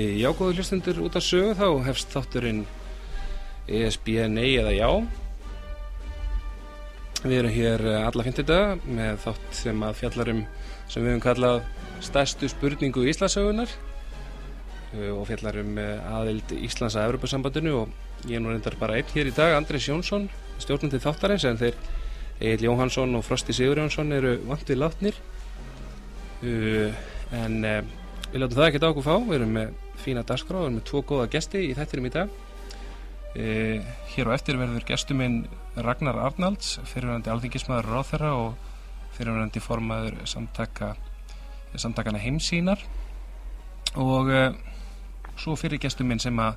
Já, góður hlustundur út af sögu þá hefst þátturinn ESB nei eða já. Við erum hér eh, alla fyndirdaga með þátt sem að fjallarum sem við höfum kallað stærstu spurningu Íslasögunar eh, og fjallarum aðild Íslands að Evropasambandinu og ég er nú reyndar bara einn hér í dag, Andris Jónsson, stjórnandi þáttarins en þeir Egil Jóhansson og Frosti Sigur Jónsson eru vantið látnir. Uh, en við látum það ekki á okkur fá, við erum með fína dagskrá, við erum með tvo góða gesti í þættirum í dag. Uh, hér á eftir verður gestuminn Ragnar Arnalds, fyrirverandi alþingismæður ráþæra og fyrirverandi formaður samtaka samtakana heimsínar og svo fyrir gestuminn sem að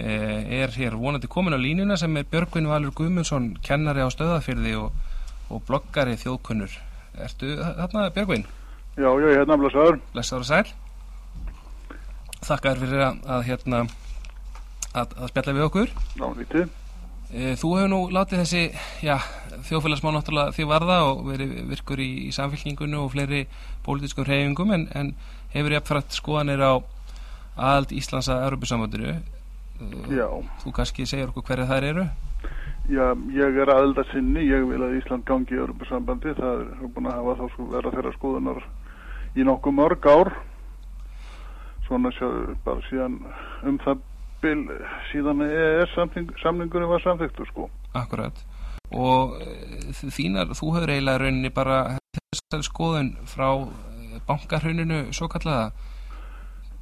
er hér vonandi komin á línuna sem er Björgvin Valur Guðmundsson kennari á stöðafyrði og, og bloggari þjóðkunnur. Ertu þarna Björgvin? Já, ég er hérna blessaður. Blessaður og sæl Þakka þér fyrir að, að hérna að, að spjalla við okkur. Lítið. Þú hefur nú látið þessi já, þjóðfélagsmál náttúrulega því varða og verið virkur í, í samfélkingunum og fleiri pólitískum reyfingum en, en hefur ég aðfært skoðanir á aðald Íslands að Európusamöndinu Já. Þú kannski segir okkur hverja þær eru? Já, ég er aðelda sinni, ég vil að Ísland gangi í Europasambandi, það er búin að hafa þá sko vera þeirra skoðunar í nokkuð mörg ár, svona bara síðan um það bil, síðan er samling, samlingunum var samþyktur sko. Akkurat, og þínar, þú hefur eiginlega rauninni bara þessari skoðun frá bankarhauninu svo kallaða?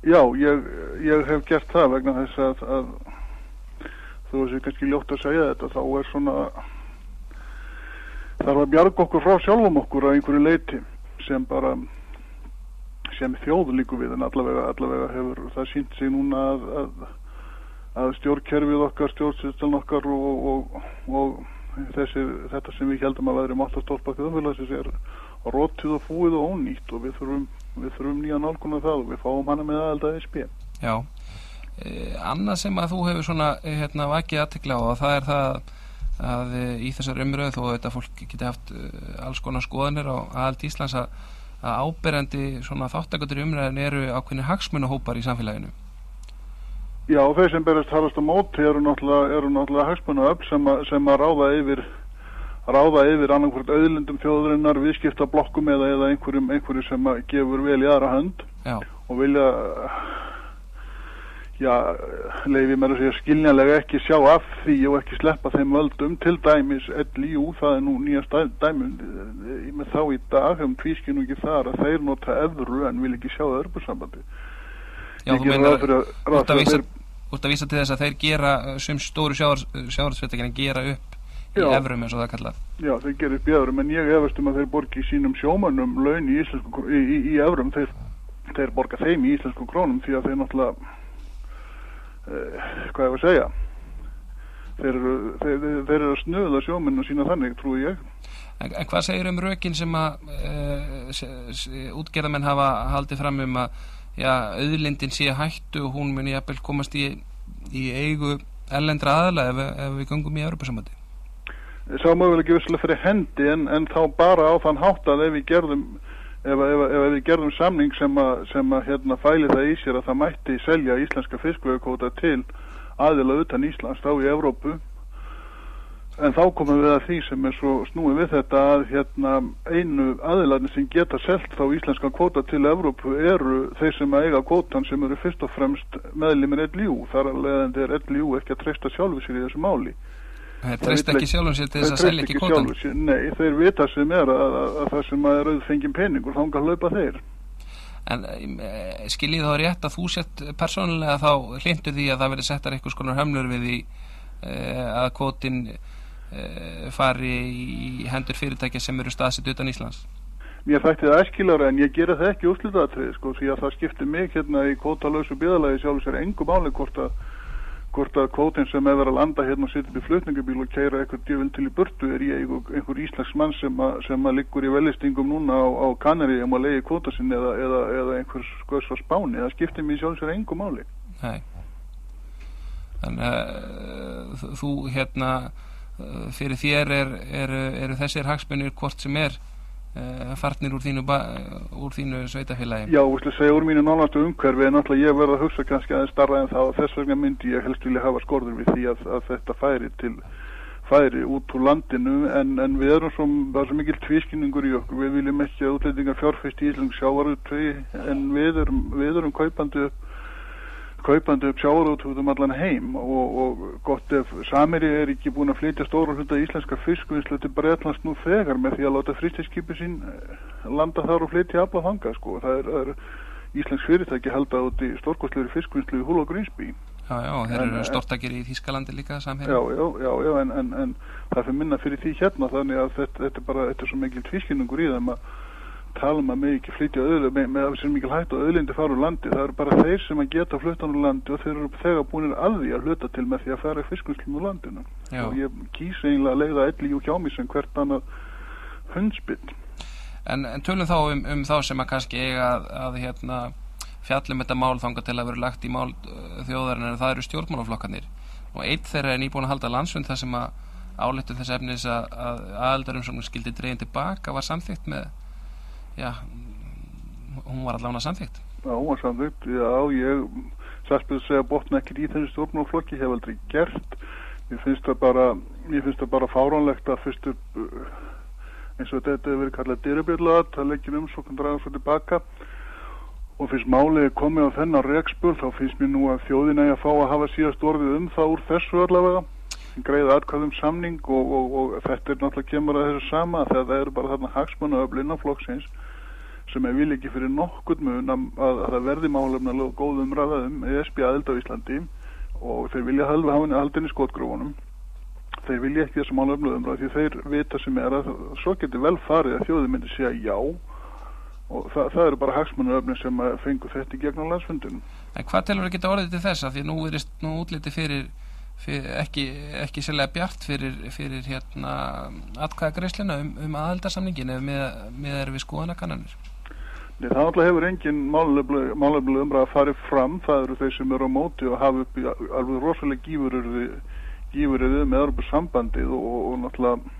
Já, ég, ég hef gert það vegna þess að, að þú veist kannski ljótt að segja þetta þá er svona þarf að bjarga okkur frá sjálfum okkur að einhverju leiti sem bara sem þjóð líku við en allavega, allavega hefur það sínt sig núna að, að, að stjórnkerfið okkar, stjórnsýstaln okkar og, og, og þessi, þetta sem við heldum að verðum alltaf stólpað þjóðfélagsins er rótið og fúið og ónýtt og við þurfum, við þurfum nýja nálguna það og við fáum hana með aðeldaði spil Já. Eh, annað sem að þú hefur svona hérna vakið aðtekla á og það er það að í þessar umröðu þó að þetta fólk geti haft alls konar skoðanir á aðald Íslands að, að áberandi svona þáttakotur umröðin eru ákveðinu hagsmunahópar í samfélaginu Já, þeir sem berast harðast á móti eru náttúrulega, eru náttúrulega hagsmunaöfl sem, sem að ráða yfir ráða yfir annarkvært auðlindum þjóðurinnar viðskiptablokkum eða, eða einhverjum, einhverjum sem gefur vel í aðra hönd Já. og vilja já, leiði mér að segja skiljanlega ekki sjá af því og ekki sleppa þeim völdum. Til dæmis LIU, það er nú nýjast dæmi með þá í dag um tvískinu ekki þar að þeir nota öðru en vil ekki sjá öðrubúrsambandi Já, þú meinar út að vísa, að vísa til þess að þeir gera sem stóru sjávarsveitakinn gera upp í já, öðrum eins og það kallar Já, þeir gera upp í öðrum en ég efast um að þeir borgi sínum sjómanum laun í, í, í, í öðrum þeir, þeir borga þeim í íslensku krónum því að þeir náttúrulega hvað ég var að segja? Þeir eru, þeir, þeir eru að snuða sjóminn og sína þannig, trúi ég. En, en hvað segir um rökin sem að uh, útgerðamenn hafa haldið fram um að já, auðlindin sé hættu og hún muni jafnvel komast í, í eigu ellendra aðla ef, ef við gangum í Európa-samandi Sá mögulega ekki visslega fyrir hendi en, en þá bara á þann hátt að ef við gerðum ef, ef, ef við gerðum samning sem að, sem að hérna, fæli það í sér að það mætti selja íslenska fiskvöðukóta til aðila utan Íslands þá í Evrópu en þá komum við að því sem er svo snúið við þetta að hérna, einu aðilarnir sem geta selt þá íslenska kvóta til Evrópu eru þeir sem að eiga kvótan sem eru fyrst og fremst meðlimir LIU þar að leiðandi er LIU ekki að treysta sjálfu sér í þessu máli Það treyst ekki sjálfum sér til þess að selja ekki kvótan sér, Nei, þeir vita sem er að, að, að það sem að er auðfengin peningur þá kan hlaupa þeir. En skiljið þá rétt að þú sett persónulega þá hlindur því að það verið settar einhvers konar hömlur við því að kvótin fari í hendur fyrirtækja sem eru staðsett utan Íslands? Mér þætti það æskilara en ég gera það ekki úrslutaðatrið sko því að það skiptir mig hérna í kvótalösu byðalagi sjálf sér engum áleg hvort að hvort að kvótin sem er verið að landa hérna og sitja upp í flutningabíl og keira eitthvað djöfum til í burtu er í einhver íslags mann sem að, sem að liggur í velistingum núna á, á Kanari um að leiði kvóta sinni eða, eða, eða einhvers skoðs á spáni. Það skiptir mér sjálf sér engum áleg Nei. Þannig að þú hérna uh, fyrir þér er, er, eru þessir hagsmunir hvort sem er farnir úr þínu, þínu sveitafélagi? Já, þú segja úr mínu nánastu umhverfi en náttúrulega ég verða að hugsa kannski aðeins starra en þá. Og þess vegna myndi ég helst vilja hafa skorður við því að, að þetta færi til færi út úr landinu. En, en við erum svo, það er svo mikil tvískinningur í okkur, við viljum ekki að útlendingar fjárfæst í Íslands sjávarútvegi en við erum, við erum kaupandi upp kaupandi upp sjávarútvegum allan heim og, og gott ef Samiri er ekki búin að flytja stóru hluta íslenska fiskvinnslu til Breitlands nú þegar með því að láta frístiskipi sín eh, landa þar og flytja afla þanga sko, það er, er Íslensk fyrirtæki held að út í stórkostleiri fiskvinnslu í Húl og Grínsby Já, já, þeir eru stortakir í Þískalandi líka samhengið. Já, já, já, já, en, en, en það fyrir minna fyrir því hérna þannig að þetta, þetta er bara, þetta er svo mikil tvískinnungur í þeim að tala um að mig ekki flytja öðlu með, með þessi mikil hætt og öðlindi fara úr landi. Það eru bara þeir sem að geta fluttan úr landi og þeir eru þegar búinir að því að hluta til með því að fara fiskunslum úr landinu. Já. Og ég kýs eiginlega að leiða elli og hjá mig sem hvert annað hundsbytt. En, en tölum þá um, um þá sem að kannski eiga að, að hérna fjallum þetta mál þanga til að vera lagt í mál uh, þjóðarinn en það eru stjórnmálaflokkanir og eitt þeirra er nýbúin að halda landsfund þar sem að áleittu þess efnis að, að aðaldarum sem skildi dreyin tilbaka var samþygt með já, hún var allavega samþygt Já, hún var samþygt, já, ég sæspil að segja botna ekkert í þessu stjórnmálaflokki hef aldrei gert. Ég finnst það bara, ég finnst það bara fáránlegt að fyrstur uh, eins og þetta hefur verið kallað dyrabjöðlaðat, það leggir um svo kannar draga svo tilbaka og fyrst málið komið á þennan reikspur þá finnst mér nú að þjóðina ég að fá að hafa síðast orðið um það úr þessu allavega. Greiða atkvæðum samning og, og, og þetta er náttúrulega kemur að þessu sama þegar það eru bara þarna hagsmannu öfl innanflokksins sem er vil ekki fyrir nokkur mun að, að, að það verði málefna góðum ræðaðum ESB aðeld á Íslandi og þeir vilja halva hafinu haldinni skotgrófunum þeir vilja ekki þessu málefna umræð því þeir vita sem er að svo getur vel farið að þjóði myndi segja já og það, það eru bara hagsmunaröfni sem fengur þetta í gegnum landsfundunum. En hvað telur að geta orðið til þess að því nú er nú útliti fyrir, fyrir ekki, ekki sérlega bjart fyrir, fyrir hérna atkvæða greiðslina um, um aðaldarsamningin eða með, með er við skoðanakannanir? Nei, það alltaf hefur engin málefnileg umræð að farið fram, það eru þeir sem eru á móti og hafa upp í alveg rosalega gífuröðu með örbu sambandið og, og, náttúrulega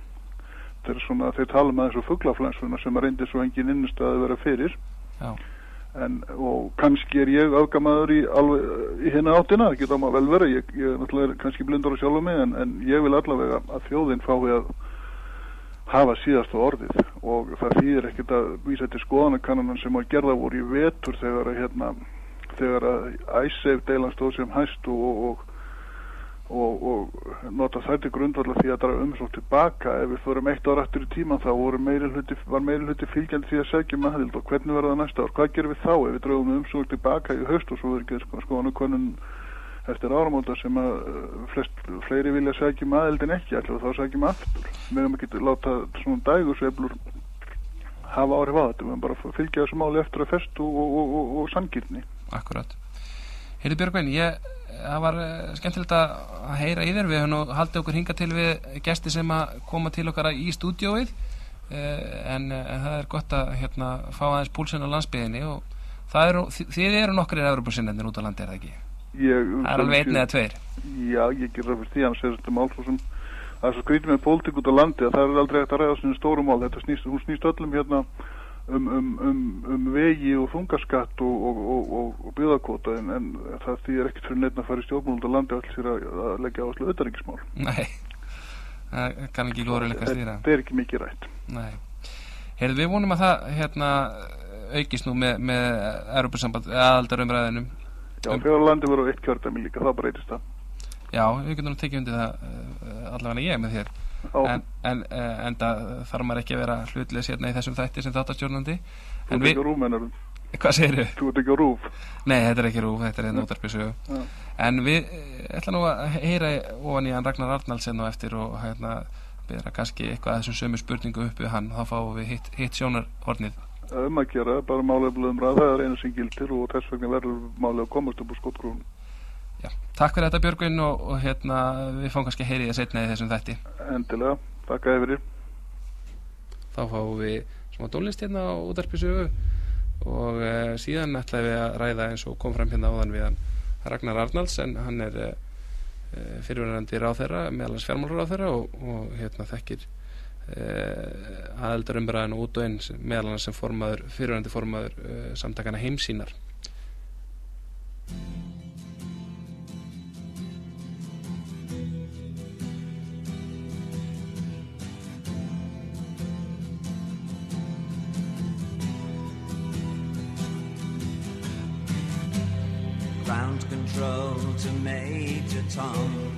er svona, þeir tala með þessu fugglaflænsuna sem að reyndir svo engin innstæði vera fyrir. En, og kannski er ég afgamaður í, í hérna áttina, það geta maður vel vera. Ég, ég er náttúrulega kannski blindur á sjálfu mig en, en ég vil allavega að þjóðin fái að hafa síðast á orðið. Og það þýðir ekkert að vísa til skoðanakannan sem að gerða voru í vetur þegar að hérna, þegar að æsseif deilan stóð sem hæst og, og og, og nota þetta grundvalla því að draga umsótt tilbaka ef við fórum eitt ára eftir í tíman þá meiri hluti, var meiri hluti fylgjandi því að segja með aðild. Og hvernig verða það næsta ár? Hvað gerum við þá ef við draugum umsótt tilbaka í haust og svo verður ekki sko, skoðan og konun eftir áramóta sem að uh, flest, fleiri vilja segja með aðild en ekki og þá með aftur. Við höfum ekki láta svona dægursveiflur hafa áhrif á þetta við höfum bara fylgja þessu máli eftir að festu og, og, og, og sangirni Akkurat Heyrði Björgvein, ég það var eh, skemmtilegt að heyra í þér. Við höfum haldið okkur hinga til við gæsti sem að koma til okkar í stúdióið eh, en, eh, en það er gott að hérna, fá aðeins púlsinn á landsbyðinni og eru, þið eru nokkur í Európa-sinnendir út á landi, er það ekki? Það er alveg einn eða tveir. Já, ég ger það fyrir því að það er mál sem það er svo skrítið með pólitík út á landi að það er aldrei eftir að ræða svona stóru mál. Þetta snýst, hún snýst öllum hérna um, um, um, um vegi og þungaskatt og, og, og, og byggðarkvota en, en það þýðir ekkert fyrir nefn að fara í stjórnmálunda landi alls fyrir að, að leggja áherslu auðarengismál Nei, það kann ekki glórileika stýra. Það er ekki mikið rætt. Nei, heyrðu við vonum að það hérna aukist nú með, með aðaldarumræðinum Já, fyrir að landi voru eitt kjörðami líka, það breytist það. Já, við getum nú tekið undir það eh, allavega ég með þér. En, en, eh, en það þarf maður ekki að vera hlutlega sérna í þessum þætti sem þáttastjórnandi. Þú ert ekki á rúf mennarum Hvað segir þau? Þú ert ekki á rúf. Nei, þetta er ekki rúf, þetta er einn útarpisögu En við eh, ætla nú að heyra ofan í hann Ragnar Arnaldsen og eftir og hérna byrja kannski eitthvað að þessum sömu spurningu upp við hann. Þá fáum við hitt, hitt sjónarhornið Um að gera, bara málega um ræða það er einu sem gildir og þess vegna verður að komast upp úr skottgrúnum Já, takk fyrir þetta Björgvin og, og hérna við fáum kannski að heyri það setna í þessum þætti. Endilega, takk að hefur Þá fáum við smá dólist hérna á útarpisögu og uh, síðan ætlaði við að ræða eins og kom fram hérna áðan við hann Ragnar Arnalds en hann er uh, fyrirverðandi ráð þeirra meðalans fjármálur ráð þeirra og, og hérna þekkir uh, aðeldarumræðinu út og einn meðal hann sem formaður, fyrirvændi formaður uh, samtakana heimsínar Ground control to Major Tom.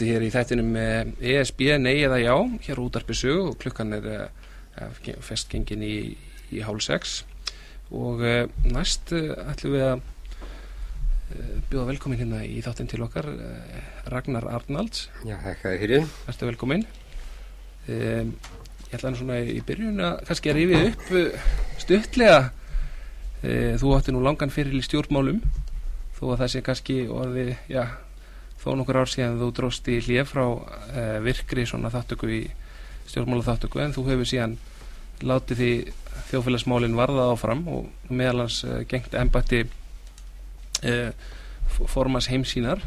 Eftir hér í þættinum eh, ESB, nei eða já, hér útarpi sögu og klukkan er uh, festgengin í, í hálf sex. Og uh, næst ætlum við að bjóða velkomin hérna í þáttinn til okkar Ragnar Arnalds, Já, þakka þér. Fyrir. ertu velkomin? Um, ég ætla hann svona í byrjun að kannski að rifið upp stuttlega. Uh, þú átti nú langan fyrir í stjórnmálum þó að það sé kannski orði, já þó nokkur ár síðan þú dróst í hlið frá uh, virkri svona þáttöku í stjórnmála þáttöku en þú hefur síðan látið því þjófélagsmálin varða áfram og meðal hans uh, gengt embætti uh, formas heimsínar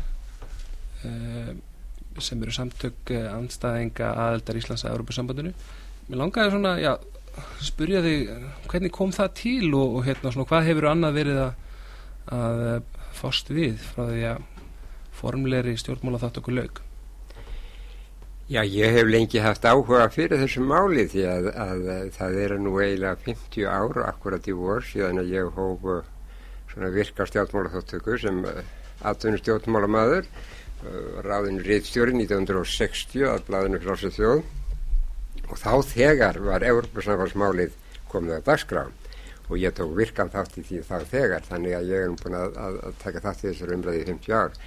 sem eru samtök andstæðinga aðeldar Íslands að Europasambandinu mér langaði svona, já spurja þig, hvernig kom það til og, og hérna svona, hvað hefur annað verið að, að fást við frá því að formlegri stjórnmála þátt okkur laug Já, ég hef lengi haft áhuga fyrir þessu máli því að, að, það eru nú eiginlega 50 ára akkurat í vor síðan að ég hóf uh, svona virka stjórnmálaþáttöku sem atvinnur stjórnmálamaður uh, ráðinu Ritstjóri 1960 að blæðinu Klásið þjóð. Og þá þegar var Európa-samfansmálið komið að dagskrá og ég tók virkan þátt í því þá þegar þannig að ég er búin að, að, að taka þátt í þessar umræði í 50 ár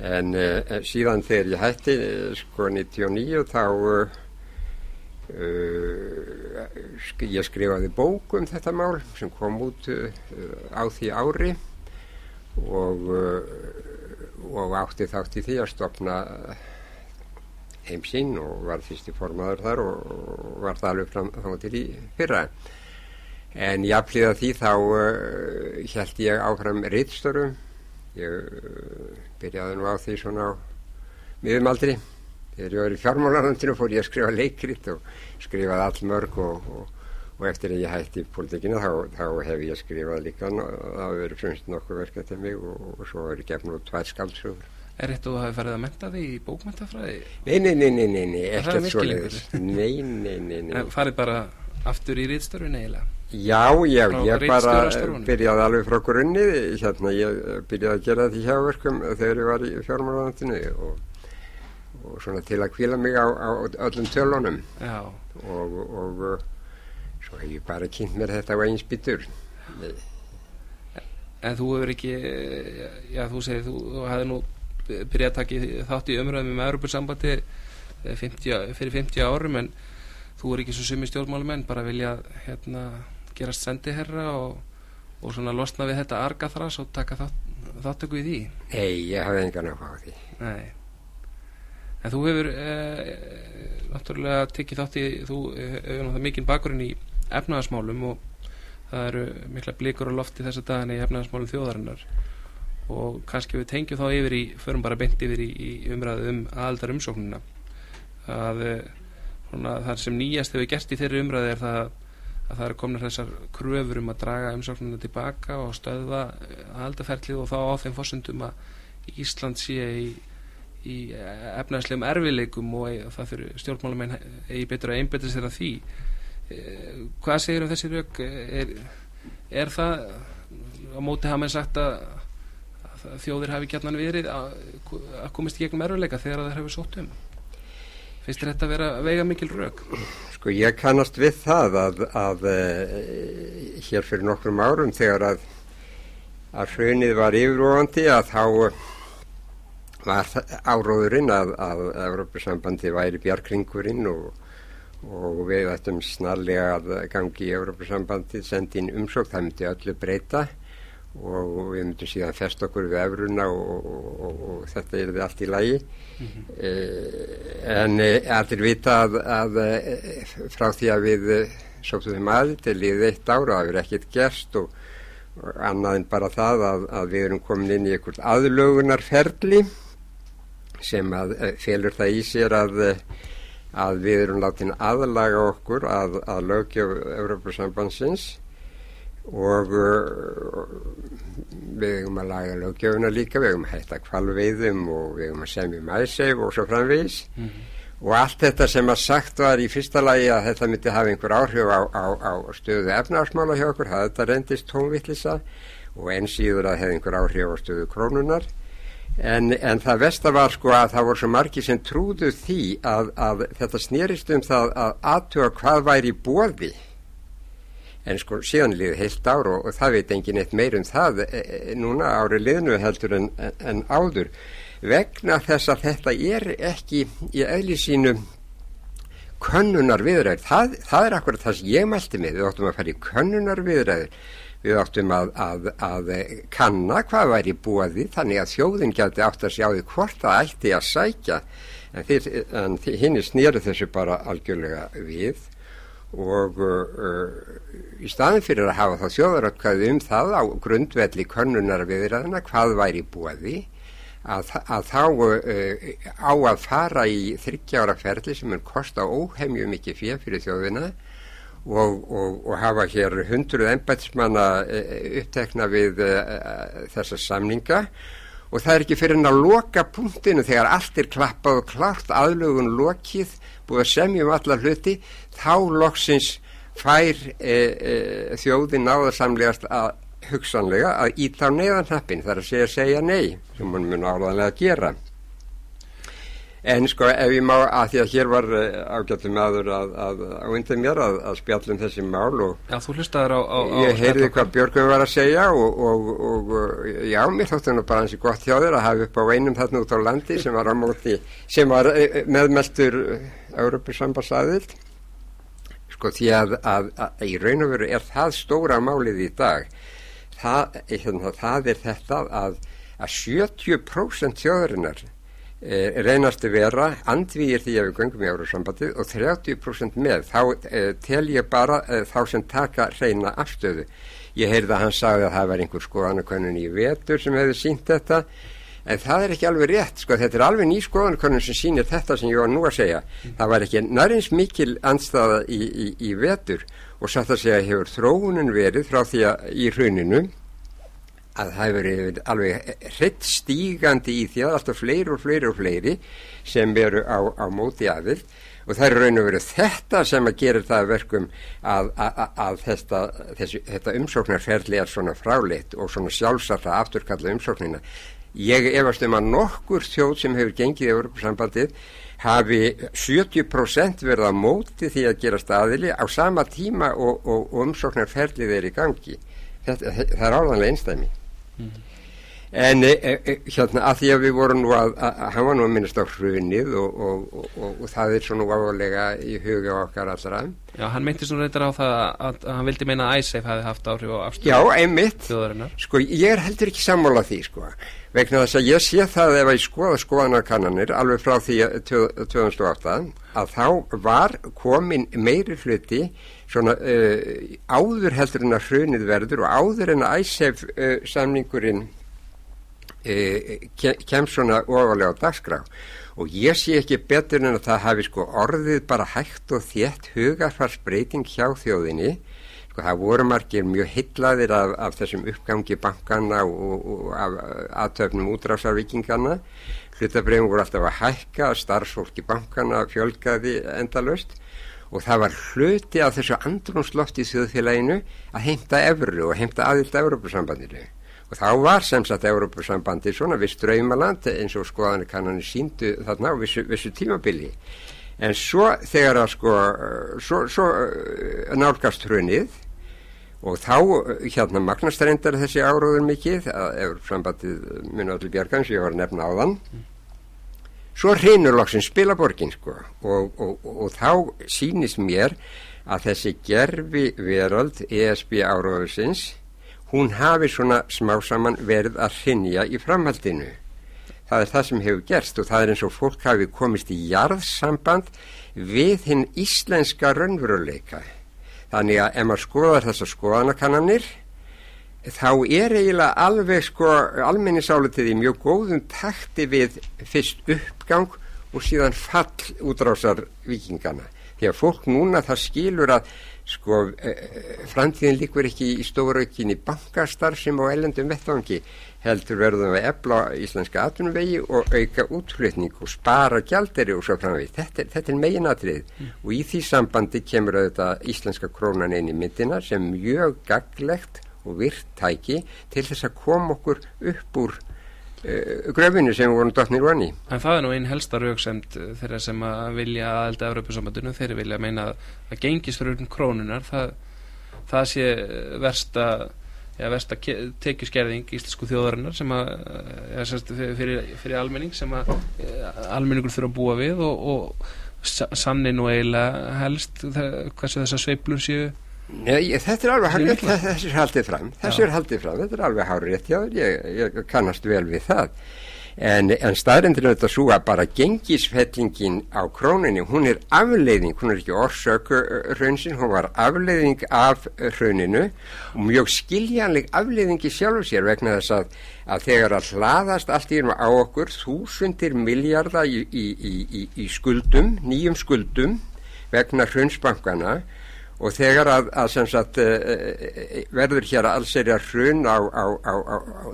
en uh, síðan þegar ég hætti uh, sko 99 þá uh, sk ég skrifaði bók um þetta mál sem kom út uh, á því ári og, og átti þátt í því að stopna heimsinn og var fyrsti formaður þar og, og var það alveg fram þá til í fyrra. En jafnlega því þá held ég áfram reytstörum ég byrjaði nú á því svona á miðum aldri þegar ég var í fjármálarandinu fór ég að skrifa leikrit og skrifaði all mörg og, og, og eftir að ég hætti í politikina þá, þá hef ég skrifað líka og það hefur verið frumst nokkuð verkað til mig og, og svo er ég gefn út tvær skaldsögur Er rétt að þú hafi farið að menta því í bókmentafræði? Nei, nei, nei, nei, nei, nei er ekkert misskilningur. svoleiðis Nei, nei, nei, nei Farið bara aftur í rítstörfin eiginlega? Já, já, ég bara byrjaði alveg frá grunni hérna, ég byrjaði að gera því hjáverkum þegar ég var í fjármálaðantinu og, og svona til að kvíla mig á, á öllum tölunum. Já, og, og svo hef ég bara kynnt mér þetta á eins byttur en þú hefur ekki, já þú segir, þú, þú hefði nú byrjað að taka þátt í umræðum með Europasambandi 50, fyrir 50 árum en þú er ekki svo sumi stjórnmálumenn bara vilja hérna gerast sendiherra og, og svona losna við þetta argaþras og taka þátt, þáttöku í því? Nei, ég hafði engan áhuga á því. Nei. En þú hefur eh, náttúrulega tekið þátt í þú eh, hefur mikinn bakurinn í efnaðasmálum og það eru mikla blikur á lofti þessa dagana í efnaðasmálum þjóðarinnar. Og kannski við tengjum þá yfir í förum bara beint yfir í, í umræðu um aðaldar umsóknina að eh, svona, það sem nýjast hefur gert í þeirri umræðu er það að það eru komnar þessar kröfur um að draga umsóknina tilbaka og stöðva aðaldaferlið og þá á þeim fórsendum að Ísland sé í í efnaðslegum erfileikum og það fyrir stjórnmálamenn eigi betur að einbetta sér að því. Eh, hvað segir um þessi rauk er, er það á móti hafa menn sagt að, þjóðir hafi gætnan verið að, komast í gegnum erfileika þegar það hefur sótt um finnst þetta að vera veiga mikil rauk Sko ég kannast við það að, að e, hér fyrir nokkrum árum þegar að, að hrunið var yfirvofandi að þá eh, var áróðurinn að, að Európa-sambandi væri bjargringurinn og, og við ættum snarlega að gangi í Európa-sambandi sendi inn umsók, það myndi öllu breyta og við myndum síðan fest okkur við efruna og, og, og, og þetta er allt í lagi. Eh, en eh, allir vita að, að eh, frá því að við eh, sóttum þeim að til liðið eitt ára það verið ekkert gerst og, og annað en bara það að, að við erum komin inn í einhvern aðlögunarferli sem að felur það í sér að að við erum látin aðlaga okkur að, að lögjöf Európa-sambandsins og uh, við eigum að laga löggjöfuna líka, við eigum að hætta kvalveiðum og við eigum að semja mæseif og svo framvegis. Og allt þetta sem að sagt var í fyrsta lagi að þetta myndi hafa einhver áhrif á, á, á stöðu efnarsmála hjá okkur, það þetta reyndist tónvittlisa og einn síður að hefði einhver áhrif á stöðu krónunar en, en það versta var sko að það voru svo margi sem trúðu því að, að þetta snerist um það að aðtuga hvað væri bóði en sko síðan liði heilt ár og, og það veit engin eitt meir um það e, e, núna árið liðnu heldur en, en áður. Vegna þess að þetta er ekki í eðli sínu könnunar viðræður það, það er akkurat það sem ég mælti með. Við áttum að fara í könnunar viðræður við áttum að, að, að kanna hvað væri búaði þannig að þjóðin gæti átt að sjá því hvort það ætti að sækja. En, en hinn snýru þessu bara algjörlega við og uh, í staðin fyrir að hafa þá þjóðaratkvæði um það á grundvelli könnunar viðræðina hvað væri búaði að, að þá uh, á að fara í þryggjára ferli sem er kosta óhemju mikið fyrir fyrir þjóðina og, og, og hafa hér hundruð embætismanna uh, upptekna við uh, þessa samninga. og það er ekki fyrir en að loka punktinu þegar allt er klappað og klart aðlugun lokið búið að semja um alla hluti þá loksins fær e, e, þjóðin náðarsamlegast að hugsanlega að íta á neyðanhappin þar að segja segja nei sem hún mun áraðanlega að gera En sko ef ég má að því að hér var ágættum aður að, að, á undan mér að, að spjallum þessi mál og Já, á, á, á ég heyrði spjall hvað Björgum var að segja og, og, og uh, já, mér þóttu nú bara hansi gott hjá þér að hafa upp á einum þarna út á landi sem var á móti, sem var eh, meðmeltur Európusambasaðild sko því að, að, að í raun og veru er það stóra málið í dag. Það, hérna, það er þetta að, að 70% þjóðarinnar eh, reynast að vera andvíir því að við göngum í Eurósambandið og 30% með þá eh, tel ég bara eh, þá sem taka reyna afstöðu. Ég heyrði að hann sagði að það var einhver skoðanakönnun í vetur sem hefði sínt þetta en það er ekki alveg rétt sko, þetta er alveg ný skoðanakönnun sem sýnir þetta sem ég var nú að segja. Það var ekki nærins mikil andstaða í, í, í vetur og satt að segja hefur þróunin verið frá því að í hruninu að það hefur alveg hreitt stígandi í því að alltaf fleiri og fleiri og fleiri sem veru á, á móti aðild. Og það er raun og veru þetta sem að gera það að verkum að, að, að, þetta, þessi, þetta umsóknarferli er svona fráleitt og svona sjálfsagt að afturkalla umsóknina. Ég efast um að nokkur þjóð sem hefur gengið í Europasambandið hafi 70% verið á móti því að gera staðili á sama tíma og, og, og umsóknarferlið er í gangi. Þetta, það er áðanlega einstæmi en e, e, hérna að því að við vorum nú að, að, að hann var nú að minnast á hrunið og, og, og, og, og það er svona álega í huga okkar allra. Já, hann meinti svona reyndar á það að, að hann vildi meina að ISAF hafi haft áhrif á Já, afstöðu einmitt Sko, ég er heldur ekki sammála því, sko vegna þess að ég sé það ef að ég skoða skoðanarkannanir alveg frá því að tvö- 2008 að þá var komin meiri hluti svona uh, áður heldur en að hrunið verður og áður en að ISEF uh, samningurinn uh, ke- kemst svona ofalega á dagskrá. Og ég sé ekki betur en að það hafi sko orðið bara hægt og þétt hugarfarsbreyting hjá þjóðinni. Sko það voru margir mjög heitlaðir af, af þessum uppgangi bankana og, og af aðtöfnum útrásarvíkingana hlutabrefum voru alltaf að hækka starfsfólki bankana fjölgaði endalaust og það var hluti af þessu andrumsloft í þjóðfélaginu að heimta evru og heimta aðild að Európusambandinu og þá var sem sagt Európusambandi svona viss draumaland eins og skoðanir kannanir síndu þarna á vissu, vissu tímabili. En svo þegar að sko svo, svo eh, nálgast hrunið og þá eh, hérna magnast reyndar þessi áróður mikið að Európusambandið muni allir bjargan sem ég var að nefna áðan svo hrinur loksins spilaborgin sko. Og, og, og, og þá sýnist mér að þessi gerfi veröld ESB áróðusins hún hafi svona smá saman verið að hrinja í framhaldinu. Það er það sem hefur gerst og það er eins og fólk hafi komist í jarðsamband við hinn íslenska raunveruleika. Þannig að ef maður skoðar þessar skoðanakannanir þá er eiginlega alveg sko almenningsálitið í mjög góðum takti við fyrst uppgang og síðan fall útrásar vikingana því að fólk núna það skilur að sko eh, framtíðin líkur ekki í stóraukinni bankastarfsem og ellendum vettvangi heldur verðum við efla íslenska atvinnuvegi og auka útflutning og spara gjalderi og svo framvið. Þetta, þetta er meginatrið og í því sambandi kemur auðvitað íslenska krónan í myndina sem mjög gaglegt og virt tæki til þess að koma okkur upp úr uh, gröfinu sem við vorum dottnir vani. En það er nú einn helsta rauksemd þeirra sem að vilja aðelda Evropasambandinu, þeir vilja meina að, gengisfröðun krónunar það, það sé versta eða versta tekjuskerðing íslensku þjóðarinnar sem að sérst, fyrir, fyrir almenning sem að eh, almenningur þurfa að búa við og, og sa- sanni nú eiginlega helst hversu þessar sveiflur séu Nei, þetta er alveg hárið, þessi er haldið fram, þessi er haldið fram, þetta er alveg hárið ég, ég kannast vel við það. En, en staðrendur er þetta svo að bara gengisfellingin á króninni, hún er afleiðing, hún er ekki orsöku hraunsinn, hún var afleiðing af hrauninu og mjög skiljanleg afleiðing í sjálfu sér vegna þess að, að þegar að hlaðast allt í einu á okkur þúsundir miljarda í, í, í, í, skuldum, nýjum skuldum vegna hraunsbankana og þegar að, að sagt uh, verður hér allserja hrun á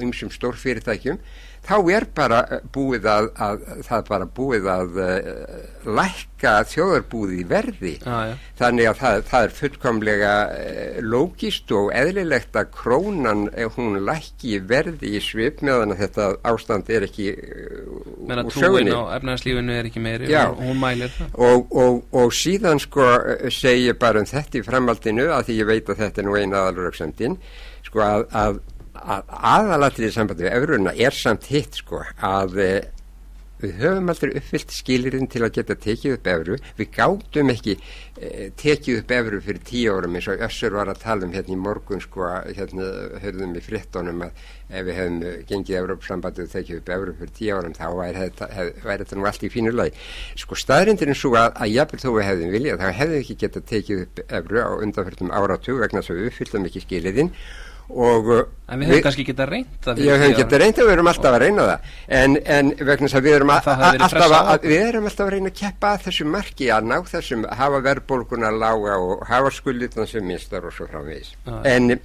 ymsum stórfyrirtækjum þá er bara eh, búið að, að það er bara búið að uh, lækka þjóðarbúið í verði Já, já. þannig að það, það er fullkomlega uh, lógist og eðlilegt að krónan eh, hún lækki verði í svip meðan að þetta ástand er ekki uh, úr á efnarslífinu er ekki meiri Já. og hún mælir það. og, og, og síðan sko eh, segi bara um þetta í framhaldinu að því ég veit að þetta er nú eina aðalröksemdin sko að, að, að aðalatrið sambandi við efruðuna er samt hitt sko að eh, við höfum aldrei uppfyllt skilirinn til að geta tekið upp efru við gátum ekki eh, tekið upp efru fyrir tíu árum eins og Össur var að tala um hérna í morgun sko hérna höfðum í fréttonum að ef við hefum gengið Evrópsambandið og tekið upp efru fyrir tíu árum þá væri þetta, hef, væri þetta nú allt í fínu lagi. Sko staðrindin er svo að, að jafnvel þó við hefðum viljað þá hefðum við ekki getað tekið upp efru á undanfjörnum áratug vegna þess að við uppfylltum ekki skilirinn og uh, En við höfum kannski geta reynt það Ég hef getið reynd að við erum alltaf að reyna það. En, en vegna þess að við erum a, Það a, hafi verið alltaf að, okkur. við erum alltaf að reyna að keppa að þessu marki að ná þessum, hafa verðbólguna lága og hafa skulditan sem minstar og svo framvegis. En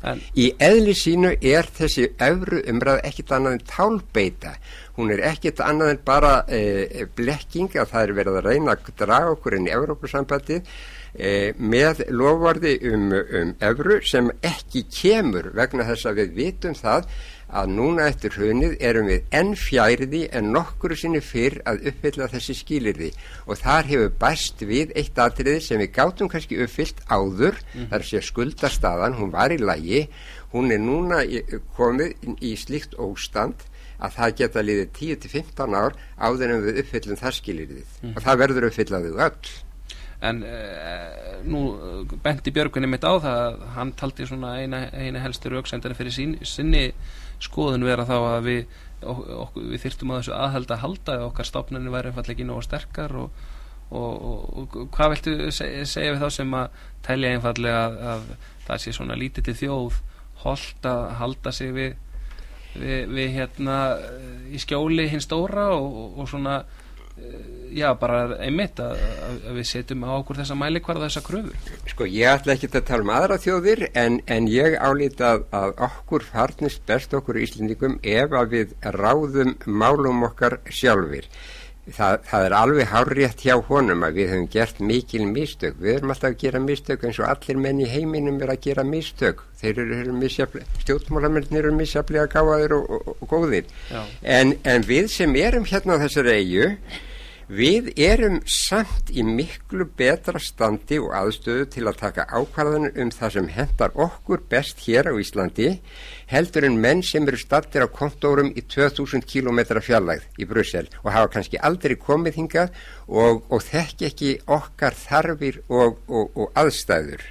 En, í eðli sínu er þessi öfru umræð ekkit annað en tálbeita. Hún er ekkit annað en bara e, blekking að það er verið að reyna að draga okkur inn í Evrópusambandið e, með lofarði um, um öfru sem ekki kemur vegna þess að við vitum það að núna eftir hrunið erum við enn fjæriði en nokkuru sinni fyrr að uppfylla þessi skilirði og þar hefur bæst við eitt atriði sem við gátum kannski uppfyllt áður. Þar sé skuldastaðan, hún var í lagi. Hún er núna í, komið í, slíkt óstand að það geta liðið 10-15 ár áður en við uppfyllum það skilirðið og það verður uppfyllaðið öll en uh, nú eh, benti Björgunni mitt á það að hann taldi svona eina, eina helstu rauksendana fyrir sín, sinni skoðun vera þá að við, ok, ok, við þyrftum að þessu aðhald að halda ef okkar stofnarnir væri einfallega ekki nógu sterkar og, og, og, og hvað viltu seg, segja við þá sem að telja einfallega að, að það sé svona lítið til þjóð holt að halda sig við, við, við hérna eh, í skjóli hinn stóra og, svona já, bara einmitt að, að að við setjum á okkur þessa mælikvarða þessa kröfur Sko ég ætla ekki að tala um aðra þjóðir en, en ég álita að, að okkur farnist best okkur Íslendingum ef að við ráðum málum okkar sjálfur. Það, það er alveg hárrétt hjá honum að við höfum gert mikil mistök. Við erum alltaf að gera mistök eins og allir menn í heiminum er að gera mistök. Þeir eru, eru misjaflega, stjórnmálamennir eru misjaflega gáðir og, og, og góðir. En, en við sem erum hérna á þessari eigu, við erum samt í miklu betra standi og aðstöðu til að taka ákvarðanir um það sem hendar okkur best hér á Íslandi heldur en menn sem eru stattir á kontórum í 2000 km fjarlægð í Brussel og hafa kannski aldrei komið hingað og, og þekki ekki okkar þarfir og, og, og aðstæður.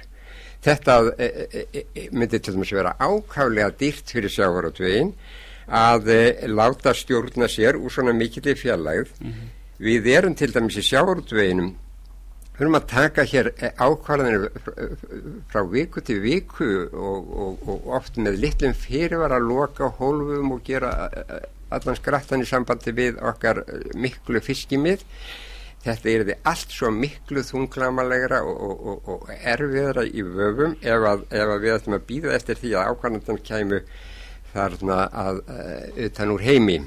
Þetta e, e, e, myndi til dæmis vera ákaflega dýrt fyrir sjávarotvegin að e, láta stjórna sér úr svona mikillir fjarlægð. Við erum til dæmis í sjávarotveinum við erum að taka hér eh, ákvarðanir frá viku til viku og, og, og oft með litlum fyrirvar að loka hólfum og gera eh, allan skrattan í sambandi við okkar eh, miklu fiskimið. Þetta er þið allt svo miklu þunglamalegra og, og, og erfiðra í vöfum ef að, ef að við ættum að býða eftir því að ákvarðandan kæmu þarna að uh, utan úr heimi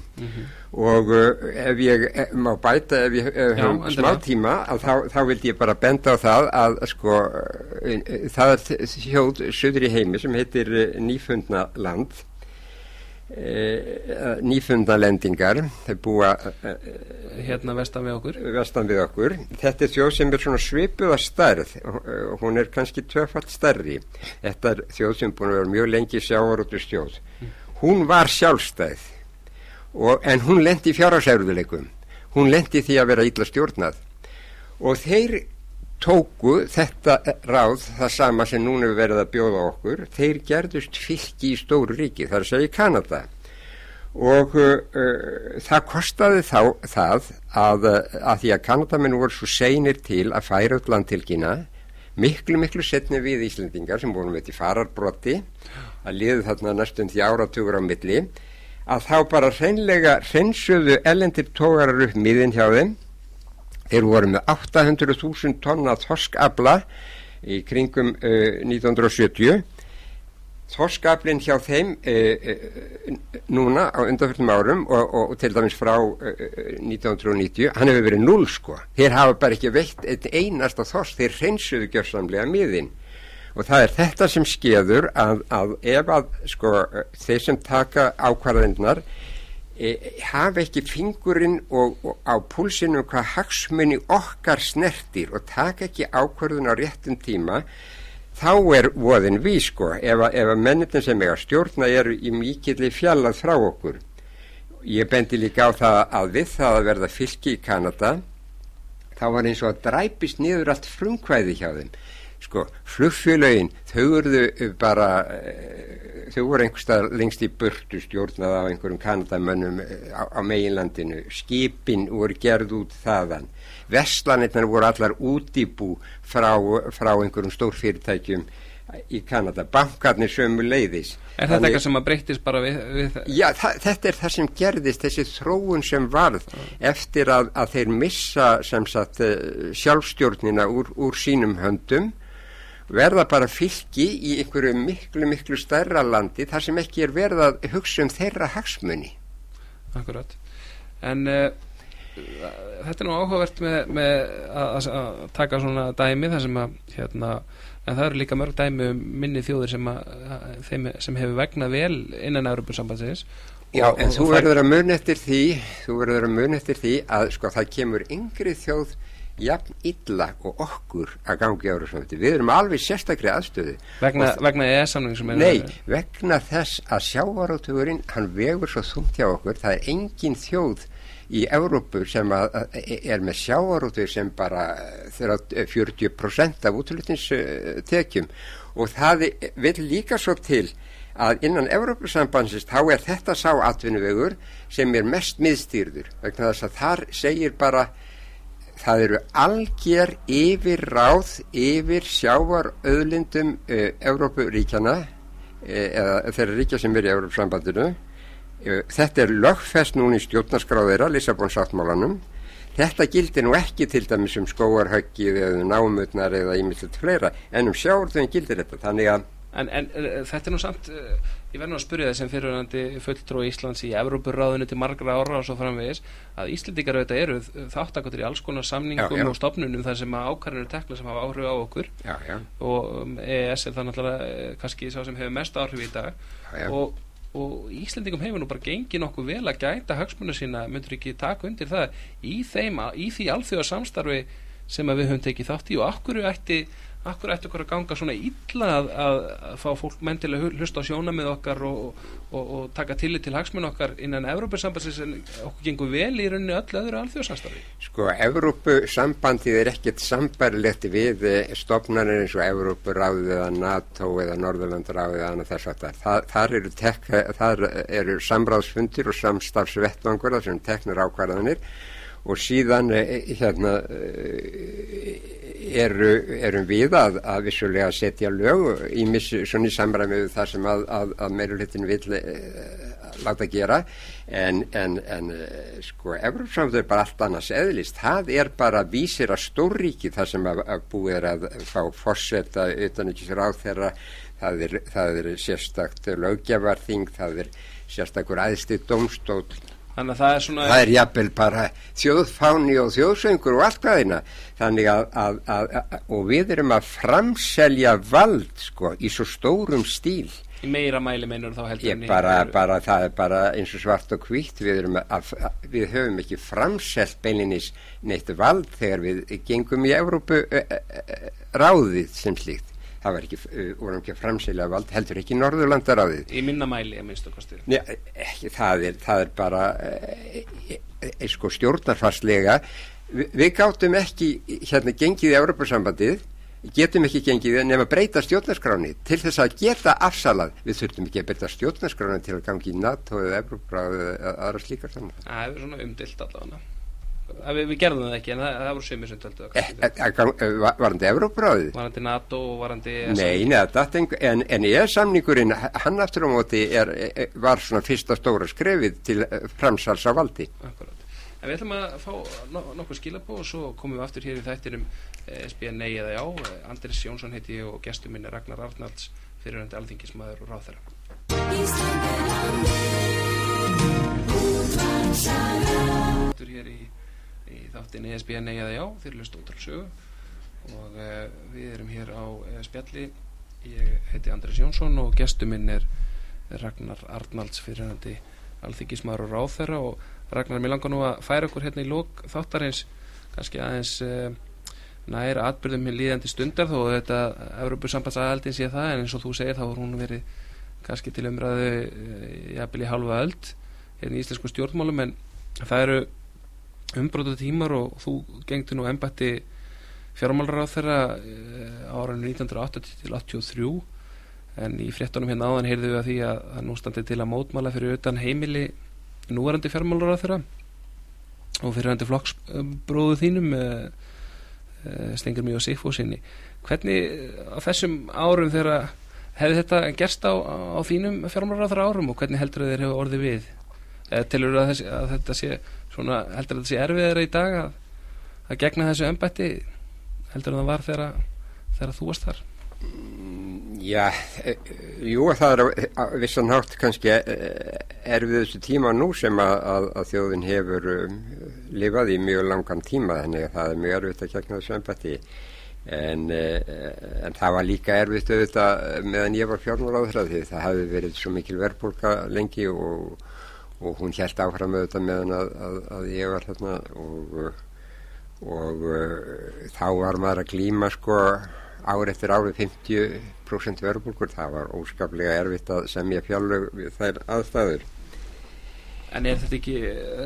og uh, ef ég eh, má bæta ef ég ef Já, höfum endilega. smá tíma að þá, þá vildi ég bara benda á það að sko það er þjóð söður í heimi sem heitir uh, Nýfundna land uh, Nýfundna lendingar þau búa uh, hérna vestan við okkur vestan við okkur. Þetta er þjóð sem er svona svipuð að stærð og hún er kannski tvöfalt stærri. Þetta er þjóð sem búin að vera mjög lengi sjávarútur stjóð. Hún var sjálfstæð og, en hún lendi í fjárhásæruðuleikum. Hún lendi því að vera illa stjórnað og þeir tóku þetta ráð það sama sem núna hefur verið að bjóða okkur þeir gerðust fylki í stóru ríki þar segja Kanada. Og uh, uh, það kostaði þá það að, uh, að því að Kanadamenn voru svo seinir til að færa út landtilkina miklu miklu setni við Íslendingar sem vorum við til fararbrotti að liðu þarna næstum því áratugur á milli að þá bara hreinlega hreinsuðu ellendir tógarar upp miðin hjá þeim þeir voru með 800.000 tonna þorskabla í kringum uh, 1970 þorskaflinn hjá þeim e, e, núna á undanfjöldum árum og, og, og til dæmis frá e, 1990, hann hefur verið null sko. Þeir hafa bara ekki veitt einn einasta þorsk, þeir hreinsuðu gjörsamlega miðin. Og það er þetta sem skeður að, að ef að sko, þeir sem taka ákvarðinnar e, hafa ekki fingurinn og, og á púlsinu hvað hagsmunni okkar snertir og taka ekki ákvarðin á réttum tíma þá er voðin við sko. Ef að, mennitin sem eiga stjórna eru í mikilli fjallað frá okkur. Ég bendi líka á það að við það að verða fylki í Kanada þá var eins og að dræpist niður allt frumkvæði hjá þeim sko, flugfélögin þau voruðu bara eh, þau voru einhverstað lengst í burtu stjórnað á einhverjum kanadamönnum eh, á, á meginlandinu. Skipin voru gerð út þaðan. Veslanirnar voru allar útibú frá, frá einhverjum stórfyrirtækjum í Kanada, bankarnir sömu leiðis Er þetta eitthvað sem að breyttist bara við, við Já, það, þetta er það sem gerðist, þessi þróun sem varð eftir að, að þeir missa sem sagt eh, sjálfstjórnina úr, úr sínum höndum verða bara fylki í einhverju miklu, miklu stærra landi þar sem ekki er verið að hugsa um þeirra hagsmunni. Akkurat. En uh, þetta er nú áhugavert með, með að, að, taka svona dæmi þar sem að hérna, en það eru líka mörg dæmi um minni þjóðir sem, að, að, sem hefur vegnað vel innan Európusambandsins Já, en þú verður að mun eftir því þú verður að mun eftir því að sko það kemur yngri þjóð jafn illa og okkur að gangi ára samvætti. Við erum alveg sérstakri aðstöðu. vegna, vegna ES-samning sem er Nei, vegna þess að sjávarátugurinn, hann vegur svo þungt hjá okkur, það er engin þjóð í Evrópu sem að, að, er með sjávarótugur sem bara eh, þeirra eh, 40% af útlutningstekjum og það er- vill líka svo til að innan Evrópusambansins þá er þetta sá atvinnuvegur sem er mest miðstýrður vegna þess að þar segir bara það eru alger yfir ráð yfir sjávar öðlindum uh, Evrópuríkjana uh, eða þeirra ríkja sem er í Evrópusambandinu. Uh, þetta er lögfest núna í stjórnarskráðira Lissabon sáttmálanum þetta gildir nú ekki til dæmis um skóarhöggið eða námutnar eða ímyndilegt fleira en um sjávartöðin gildir þetta. Þannig að En, en þetta er nú samt, ég verð nú að spyrja þess sem fyrirvændi fulltrú Íslands í Evrópurráðinu til margra ára og svo framvegis að Íslendingar auðvitað eru þáttakotur í alls konar samningum Já, já. og stopnunum þar sem að ákvarðinu tekla sem hafa áhrif á okkur. Já, og um, EES er það náttúrulega uh, kannski sá sem hefur mest áhrif í dag. Og, og Íslendingum hefur nú bara gengið nokkuð vel að gæta hagsmunna sína, myndur ekki taka undir það í, þeim, í því alþjóða samstarfi sem að við höfum tekið þátt í? Og akkur ætti akkur ætti okkur að ganga svona illa að, að, að fá fólk menn til að hlusta á sjónamið okkar og, og, og taka tillit til hagsmun okkar innan Evrópusambansins en okkur gengur vel í rauninni öllu öðru alþjóðsamstarfi Sko, Evrópusambandið er ekkert sambarilegt við eh, stofnanir eins og Evrópuráðið eða NATO eða Norðurlandaráðið eða þess að það. Þar eru, tek, þar eru samráðsfundir og samstarfsvettvangur þar sem teknur ákvarðanir og síðan eh, hérna eh, eru, erum við að, að vissulega setja lög í svona í samræmi við það sem að, að, að meirulhitin vil eh, láta gera. En, en, en eh, sko Evrópsamönd er bara allt annars eðlist það er bara vísir að stórríki þar sem að, búið er að fá fórseta utan ekki ráð þeirra. Það er, það er sérstakt löggjafarþing, það er sérstakur æðsti domstól þannig að það er svona það er jafnvel bara þjóðfáni og þjóðsöngur og allt hvaðina þannig að, að, að, að og við erum að framselja vald sko í svo stórum stíl. Í meira mæli meinur þá heldur ég bara, bara það er bara eins og svart og hvítt. Við, erum að, við höfum ekki framselt beinlinis neitt vald þegar við gengum í Evrópu uh, uh, ráðið sem slíkt það var ekki, uh, vorum ekki að framselja vald heldur ekki Norðurlandaráðið. Í minna mæli að minnstu kosti. Nei, ekki, það, er, það er bara e, e, e, sko stjórnarfarslega. Vi, við gátum ekki hérna gengið í Europasambandið getum ekki gengið nema breyta stjórnarskráni til þess að geta afsalað. Við þurftum ekki að breyta stjórnarskráni til að gangi í NATO eða Evropra eða aðra slíkar þannig það er svona umdilt allavega. Að við, við gerðum það ekki en það, það voru sömur sem töldu e, e, varandi Evropraðið varandi NATO og varandi. Nei, neða, en, en ég samningurinn, hann aftur á móti er, var svona fyrsta stóra skrefið til framsals á valdi. Akkurat. En við ætlum að fá no nokkuð skilabó og svo komum við aftur hér í þættinum SB nei eða já. Andris Jónsson heiti ég og gestur minn er Ragnar Arnalds fyrirhandi alþingismæður og ráþæra. Þetta er hér í, í þáttin ESB eða Já, þeir löst ótal sögu. Og uh, við erum hér á uh, spjalli. Ég heiti Andres Jónsson og gestu minn er Ragnar Arnalds fyrirhandi alþingismæður og ráþæra og Ragnar, mér langar nú að færa okkur hérna í lók þáttarins kannski aðeins uh, nær atbyrðum hér líðandi stundar þó þetta Európusambandsæðaldin sé það en eins og þú segir þá er hún verið kannski til umræðu jafnvel í halva öld hérna í íslensku stjórnmálum. En það eru umbróta tímar og þú gengtu nú embætti fjármálrar á þeirra árinu 1980 til 83 en í fréttunum hérna áðan heyrðu við að því að, að nú standi til að mótmála fyrir utan heimili núverandi fjármálrar á þeirra og fyrir handi flokksbróðu þínum stengur mjög á Sigfúsinni hvernig á þessum árum þegar hefði þetta gerst á, á þínum fjármálrar á þeirra árum og hvernig heldur þeir hefur orðið við? Eða tilur að, að þetta sé svona, heldur þetta sé erfiðara í dag að, að gegna þessu embætti heldur það var þegar, þegar þú varst þar? Já, e, jú, það er á vissan hátt kannski erfið þessu tíma nú sem að, að, að þjóðin hefur um, lifað í mjög langan tíma þannig að það er mjög erfitt að gegna þessu embætti. En, en það var líka erfitt auðvitað meðan ég var fjármálaður því það hafi verið svo mikil verðbólka lengi og, og hún held áfram auðvitað meðan að, að ég var þarna og, og þá var maður að glíma sko ár eftir árið 50% verðbólkur, það var óskaplega erfitt að semja við þær aðstæður. En er þetta ekki,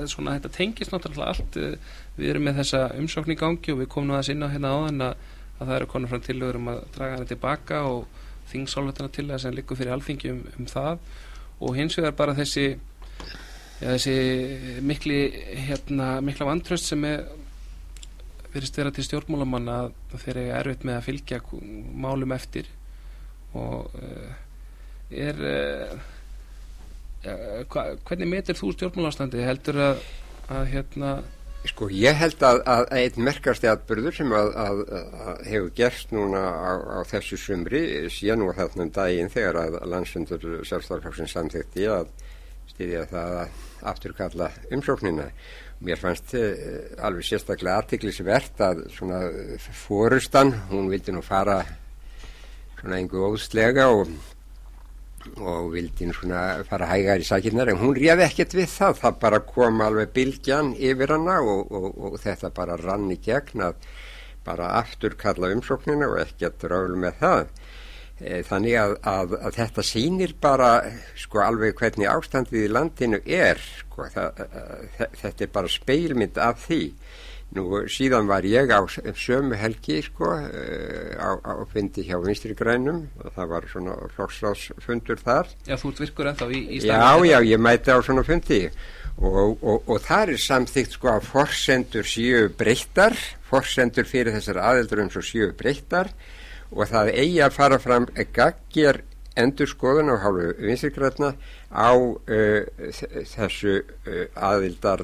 svona þetta tengist náttúrulega allt, við erum með þessa umsókn í gangi og við komum nú að sinna hérna áðan að, að það eru konur fram tilögur um að draga hana tilbaka og þingsálvetana til að líka fyrir alþingi um, um það og hins vegar bara þessi, ja, þessi mikli, hérna, mikla vantröst sem er virðist vera til stjórnmálamann að þeir eru erfitt með að fylgja málum eftir og uh, er uh, hva, hvernig metir þú stjórnmálastandi heldur að, að hérna Sko ég held að, að einn merkasti atbyrður sem að, að hefur gerst núna á, á þessu sumri síðan og þarna um daginn þegar að landsfundur sjálfstæðarflokksins samþykti að stýðja það að afturkalla umsóknina. Mér fannst uh, alveg sérstaklega artiklisvert að svona fórustan, hún vildi nú fara svona einhver óðslega og, og vildi nú svona fara hægar í sakirnar en hún réði ekkert við það, það bara kom alveg bylgjan yfir hana og, og, og þetta bara rann í gegn að bara afturkalla umsóknina og ekkert ráðlu með það þannig að, að, að þetta sýnir bara sko alveg hvernig ástandið í landinu er sko, það, þetta er bara speilmynd af því. Nú síðan var ég á sömu helgi sko á, á fundi hjá vinstri grænum og það var svona flokksráðsfundur þar. Já, þú virkur ennþá í, í Já, já, ég mæti á svona fundi. Og, og, og það er samþygt sko að forsendur séu breyttar forsendur fyrir þessar aðeldur um svo séu breyttar og það eigi að fara fram gaggjör endur skoðun á hálfu vinsirgrætna á uh, þessu uh, aðildar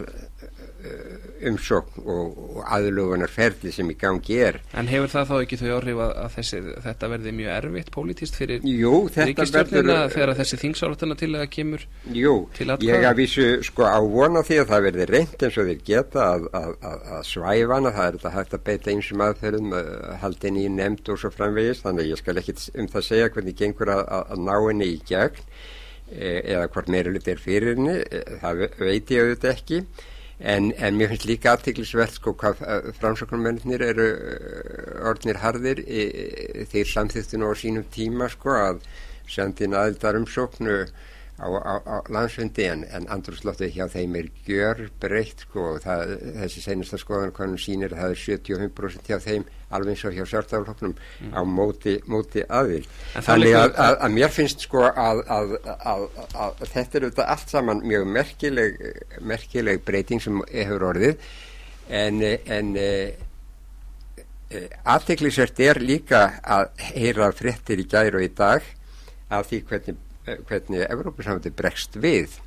umsókn og, og aðlugunar ferli sem í gangi er. En hefur það þá ekki þau áhrif að, að þessi, þetta verði mjög erfitt pólitíst fyrir Jú, ríkistjórnina þegar þessi þingsálutana til að kemur Jú, til atkvæða? ég að vísu sko á vona því að það verði reynd eins og þeir geta að, að, að svæfa hana, það er þetta hægt að beita einsum aðferðum, haldin í nefnd og svo framvegis, þannig ég skal ekki um það segja hvernig gengur að ná henni í gegn eða hvort meirilut er fyrir henni, það veit ég auðvitað ekki En, en mér finnst líka aðtiklisvert sko hvað framsóknarmennir eru orðnir harðir. E, e, þeir samþýttu nú á sínum tíma sko að sendin aðildar umsóknu á, á, á landsfundi en, en andrúrslóttið hjá þeim er gjör breytt sko og það, þessi senasta skoðan konum sínir að það er 75% hjá þeim alveg eins og hjá sjálfstafloknum mm. á móti, móti aðil þannig að, að, að mér finnst sko að, að þetta er auðvitað allt saman mjög merkileg merkileg breyting sem hefur orðið en, en e, e, aðteklisvert er líka að heyra fréttir í gæri og í dag af því hvernig hvernig Evrópusamhætti bregst við.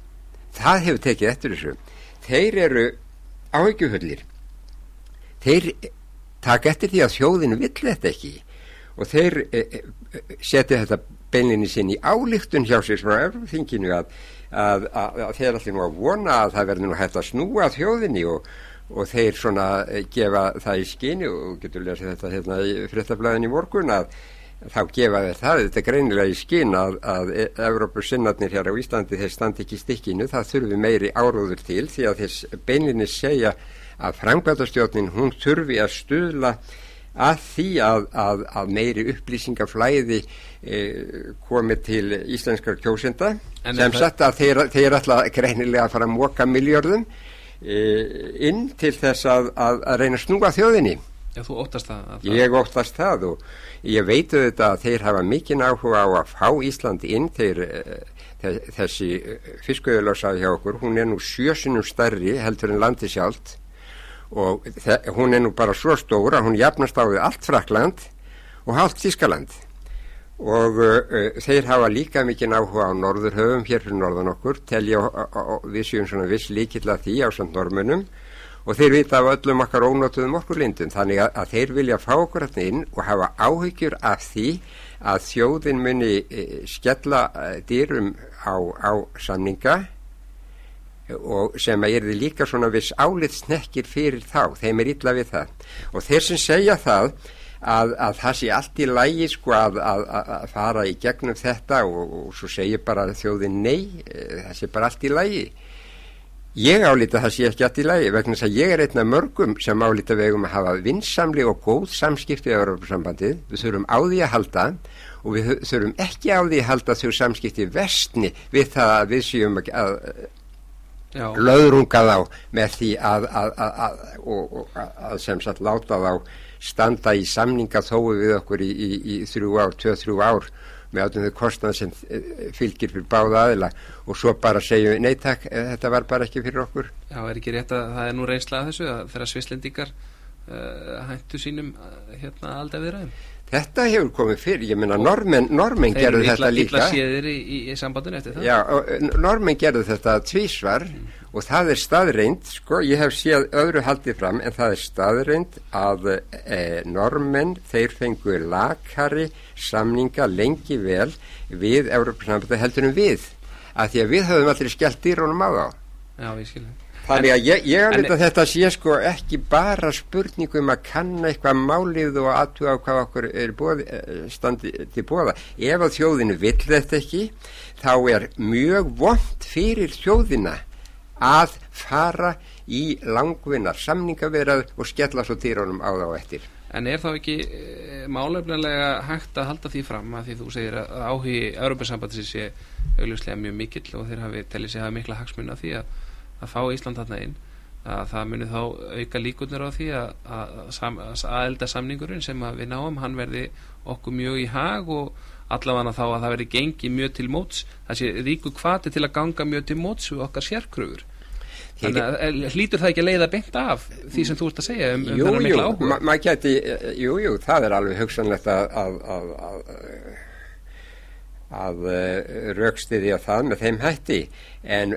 Það hefur tekið eftir þessu. Þeir eru áhyggjufullir. Þeir taka eftir því að þjóðinu vill þetta ekki. Og þeir e, e, setja þetta beininni sinni álíktun hjá sér frá Evróþinginu að, að, að, að þeir allir nú að vona að það verður nú hægt að snúa þjóðinni og, og þeir svona eh, gefa það í skyni og getur lesið þetta hérna í fréttablaðin í morgun að þá gefa þeir það, þetta er greinilega í skyn að, að Evrópusinnarnir hér á Íslandi þeir standi ekki stikkinu, það þurfi meiri áróður til því að þess beininni segja að framkvæmdastjórnin hún þurfi að stuðla að því að, að, að meiri upplýsingaflæði e, komi til íslenskar kjósenda. En sem sagt að þeir, þeir ætla greinilega fara að móka miljörðum e, inn til þess að, að, að reyna að snúa þjóðinni Já, þú óttast það, að það Ég óttast það og ég veit auðvitað að þeir hafa mikinn áhuga á að fá Ísland inn. Þeir, eh, þe- þessi fiskauðlösa hjá okkur, hún er nú sjösunum stærri heldur en landi sjálft. Og hún er nú bara svo stóra, hún jafnast á við allt Frakland og halvt Þískaland og uh, þeir hafa líka mikinn áhuga á norðurhöfum hér fyrir norðan okkur. Telja og við séum svona viss líkill að því á samt normunum og þeir vita af öllum okkar ónótuðum orkulindum þannig að, að þeir vilja fá okkur hérna inn og hafa áhyggjur af því að þjóðin muni e, skella e, dýrum á, á samninga og sem að er þið líka svona viss álit snekkir fyrir þá, þeim er illa við það. Og þeir sem segja það að, að það sé allt í lægi sko að, að, að fara í gegnum þetta og, og svo segir bara þjóðin nei, eh, það sé bara allt í lægi ég álita það sé ekki allt í lægi vegna þess að ég er einn af mörgum sem álita vegum að hafa vinsamli og góð samskipti á Európa-sambandið, við þurfum á því að halda og við þurfum ekki á því að halda þau samskipti vestni við það að við séum að, löðrunga þá með því að, að, að, að, sem sagt láta þá standa í samninga þói við okkur í, í, í þrjú ár, tvö, þrjú ár með átum þau kostnað sem eh, fylgir fyrir báða aðila. Og svo bara segjum við, nei takk, eh, þetta var bara ekki fyrir okkur. Já, er ekki rétt að það er nú reynsla að þessu að þegar svislendingar uh, hæntu sínum uh, hérna aldrei viðræðum? Þetta hefur komið fyrir, ég meina normenn, normenn Þeir gerðu eru þetta illa, illa líka séðir í, í, í sambandinu eftir það. Já, og, eh, normenn gerðu þetta tvísvar og það er staðreind, sko, ég hef séð öðru haldið fram en það er staðreind að e, normenn, þeir fengu lakari samninga lengi vel við Európa-sambandi heldur en við, að því að við höfum allir skellt dýrunum á þá. Já, ég skilja Þannig að ég, ég alveg að þetta sé sko ekki bara spurningu um að kanna eitthvað málið og aðtuga á hvað okkur er boð, eh, standi til bóða. Ef að þjóðinu vill þetta ekki, þá er mjög vond fyrir þjóðina að fara í langvinnar samningaverað og skella svo týrunum á þá eftir. En er þá ekki e, málefnilega hægt að halda því fram að því þú segir að að áhugi Európa-sambandisins sé augljóslega mjög mikill og þeir hafi telli sig hafa mikla hagsmuna því að, að fá Ísland þarna inn að það muni þá auka líkurnir á því að, að, að aðelda samningurinn sem að við náum, hann verði okkur mjög í hag og allavega þá að það verði gengi mjög til móts það sé ríku hvati til að ganga mjög til móts við okkar sérkröfur. Þannig að eh, hlýtur það ekki að leiða beint af því sem þú ert að segja um, um Jú, þennan mikla áhuga? ma maður geti, eh, jú, jú, það er alveg hugsanlegt að, að, að, að, að raukstiðja það með þeim hætti. En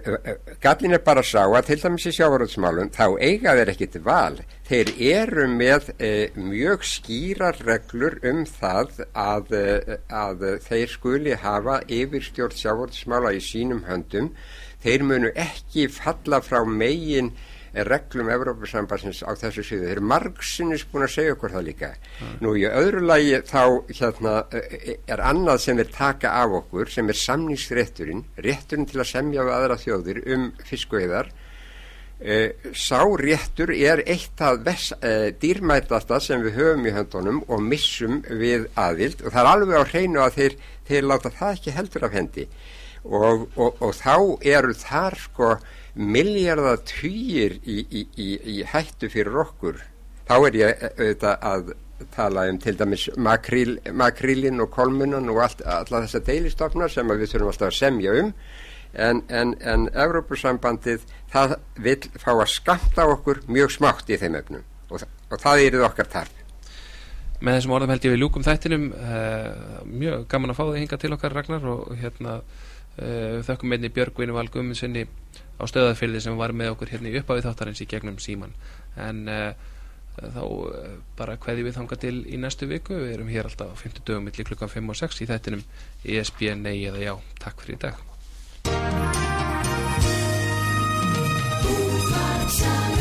gallin er bara sá að til dæmis í sjávarútsmálum þá eiga þeir ekkit val. Þeir eru með uh, mjög skýrar reglur um það að, uh, að þeir skuli hafa yfirstjórn sjávarútsmála í sínum höndum. Þeir munu ekki falla frá megin reglum Evrópusambansins á þessu síðu. Þeir eru margsinnis búin að segja okkur það líka. Nú í öðru lagi þá hérna, eh, er annað sem þeir taka af okkur sem er samningsrétturinn, rétturinn til að semja við aðra þjóðir um fiskveiðar. Uh, sá réttur er eitt af dýrmætasta sem við höfum í höndunum og missum við aðild og það er alveg á hreinu að þeir, þeir láta það ekki heldur af hendi og, og, og þá eru þar sko miljardar týjir í, í, í, í hættu fyrir okkur þá er ég auðvitað að tala um til dæmis makríl, makrílin og kolmunan og allt, alla þessa deilistofnar sem við þurfum alltaf að semja um. En, en, en Evrópusambandið það vil fá að skamta okkur mjög smátt í þeim öfnum og, og það er okkar tarp með þessum orðum held ég við ljúkum þættinum. Uh, mjög gaman að fá þig hinga til okkar Ragnar og hérna uh, þökkum einni Björgvinu Val Gumminssoni á stöðafyrði sem var með okkur hérna í uppáfið þáttarins í gegnum síman en uh, þá eh, bara kveði við þanga til í næstu viku. Við erum hér alltaf á 50 dögum milli klukkan 5 og 6 í þettinum ESB nei eða já. Takk fyrir í dag